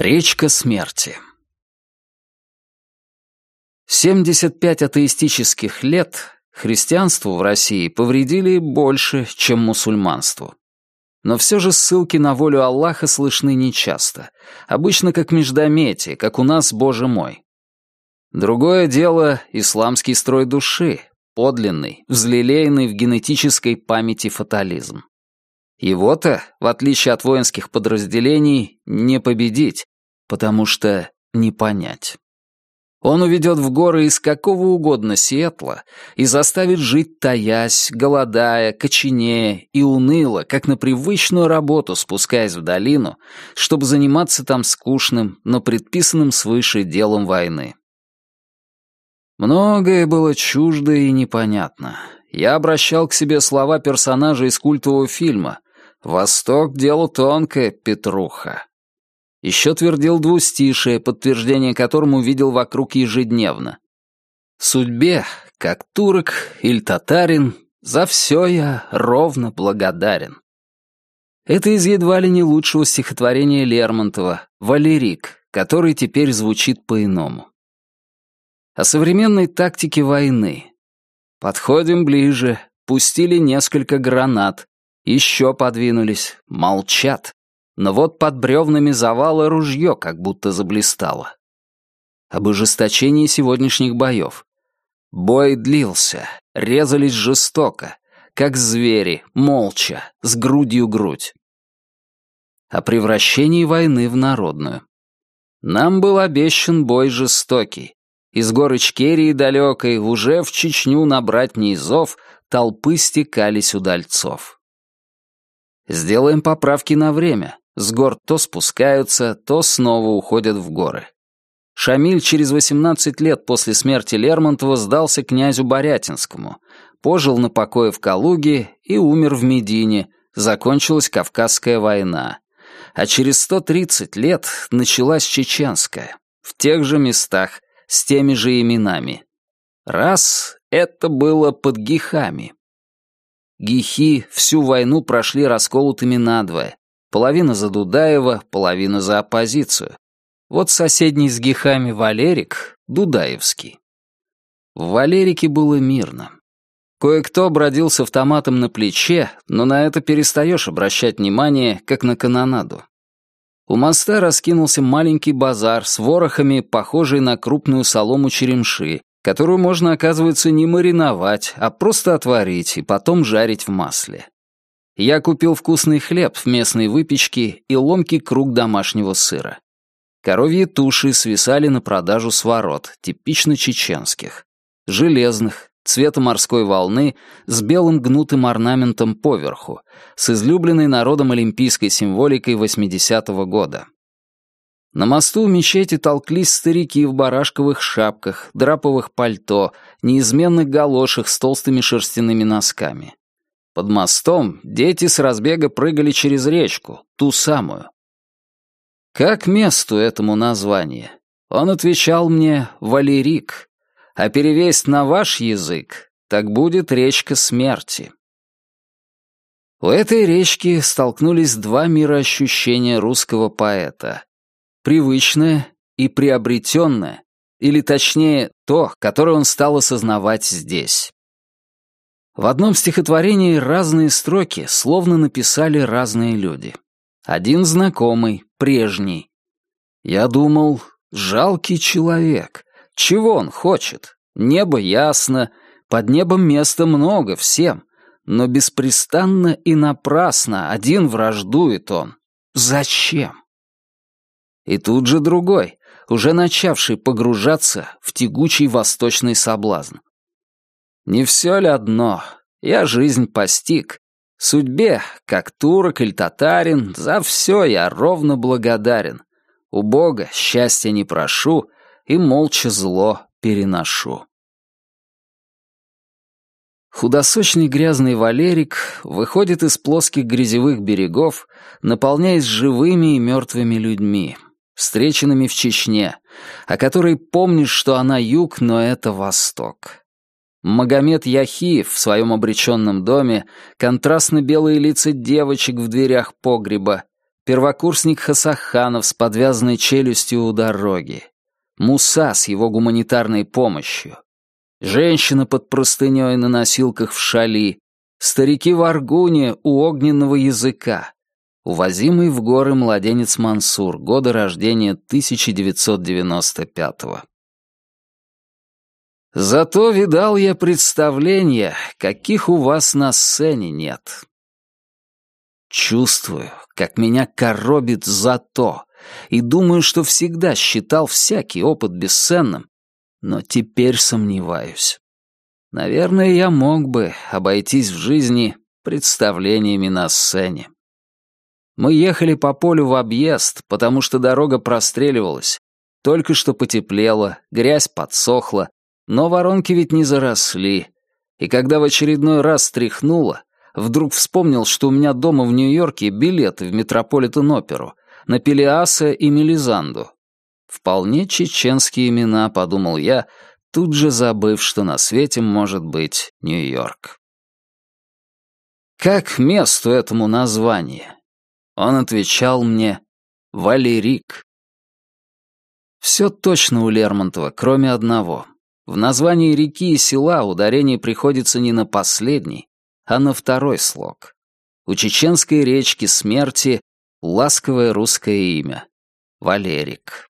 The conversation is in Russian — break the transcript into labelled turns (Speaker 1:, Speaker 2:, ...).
Speaker 1: Речка смерти 75 атеистических лет христианству в России повредили больше, чем мусульманству. Но все же ссылки на волю Аллаха слышны нечасто, обычно как междометие, как у нас «Боже мой». Другое дело — исламский строй души, подлинный, взлелеянный в генетической памяти фатализм. Его-то, в отличие от воинских подразделений, не победить, потому что не понять. Он уведет в горы из какого угодно Сиэтла и заставит жить таясь, голодая, коченея и уныло, как на привычную работу спускаясь в долину, чтобы заниматься там скучным, но предписанным свыше делом войны. Многое было чуждо и непонятно. Я обращал к себе слова персонажа из культового фильма «Восток — дело тонкое, Петруха». Еще твердил двустишие, подтверждение которому видел вокруг ежедневно. Судьбе, как турок или татарин, за все я ровно благодарен. Это из едва ли не лучшего стихотворения Лермонтова «Валерик», который теперь звучит по-иному. О современной тактике войны. Подходим ближе, пустили несколько гранат, еще подвинулись, молчат. Но вот под бревнами завала ружье как будто заблистало. Об ожесточении сегодняшних боев. Бой длился, резались жестоко, как звери, молча, с грудью грудь. О превращении войны в народную. Нам был обещан бой жестокий. Из горы Чкерии далекой уже в Чечню набрать низов толпы стекались удальцов. Сделаем поправки на время. С гор то спускаются, то снова уходят в горы. Шамиль через 18 лет после смерти Лермонтова сдался князю Борятинскому, пожил на покое в Калуге и умер в Медине, закончилась Кавказская война. А через 130 лет началась Чеченская, в тех же местах, с теми же именами. Раз — это было под Гихами. Гихи всю войну прошли расколотыми надвое. Половина за Дудаева, половина за оппозицию. Вот соседний с Гихами Валерик, Дудаевский. В Валерике было мирно. Кое-кто бродил с автоматом на плече, но на это перестаешь обращать внимание, как на канонаду. У моста раскинулся маленький базар с ворохами, похожий на крупную солому черемши, которую можно, оказывается, не мариновать, а просто отварить и потом жарить в масле. Я купил вкусный хлеб в местной выпечке и ломкий круг домашнего сыра. Коровьи туши свисали на продажу с ворот, типично чеченских. Железных, цвета морской волны, с белым гнутым орнаментом поверху, с излюбленной народом олимпийской символикой 80-го года. На мосту у мечети толклись старики в барашковых шапках, драповых пальто, неизменных галошах с толстыми шерстяными носками. Под мостом дети с разбега прыгали через речку, ту самую. Как месту этому название? Он отвечал мне «Валерик», а перевесть на ваш язык, так будет речка смерти. У этой речки столкнулись два мироощущения русского поэта привычное и приобретенное, или точнее то, которое он стал осознавать здесь. В одном стихотворении разные строки словно написали разные люди. Один знакомый, прежний. Я думал, жалкий человек. Чего он хочет? Небо ясно, под небом места много всем, но беспрестанно и напрасно один враждует он. Зачем? И тут же другой, уже начавший погружаться в тягучий восточный соблазн. Не все ли одно? Я жизнь постиг. Судьбе, как турок или татарин, за все я ровно благодарен. У Бога счастья не прошу и молча зло переношу. Худосочный грязный Валерик выходит из плоских грязевых берегов, наполняясь живыми и мертвыми людьми, встреченными в Чечне, о которой помнишь, что она юг, но это восток. Магомед Яхиев в своем обреченном доме, контрастно белые лица девочек в дверях погреба, первокурсник Хасаханов с подвязанной челюстью у дороги, Муса с его гуманитарной помощью, женщина под простыней на носилках в шали, старики в аргуне у огненного языка, увозимый в горы младенец Мансур, года рождения 1995-го. Зато видал я представления, каких у вас на сцене нет. Чувствую, как меня коробит за то, и думаю, что всегда считал всякий опыт бесценным, но теперь сомневаюсь. Наверное, я мог бы обойтись в жизни представлениями на сцене. Мы ехали по полю в объезд, потому что дорога простреливалась. Только что потеплело, грязь подсохла, но воронки ведь не заросли. И когда в очередной раз стряхнуло, вдруг вспомнил, что у меня дома в Нью-Йорке билеты в Метрополитен-оперу на Пелиаса и Мелизанду. Вполне чеченские имена, подумал я, тут же забыв, что на свете может быть Нью-Йорк. Как месту этому название? Он отвечал мне «Валерик». Все точно у Лермонтова, кроме одного. В названии реки и села ударение приходится не на последний, а на второй слог. У чеченской речки смерти ласковое русское имя — Валерик.